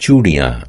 九零啊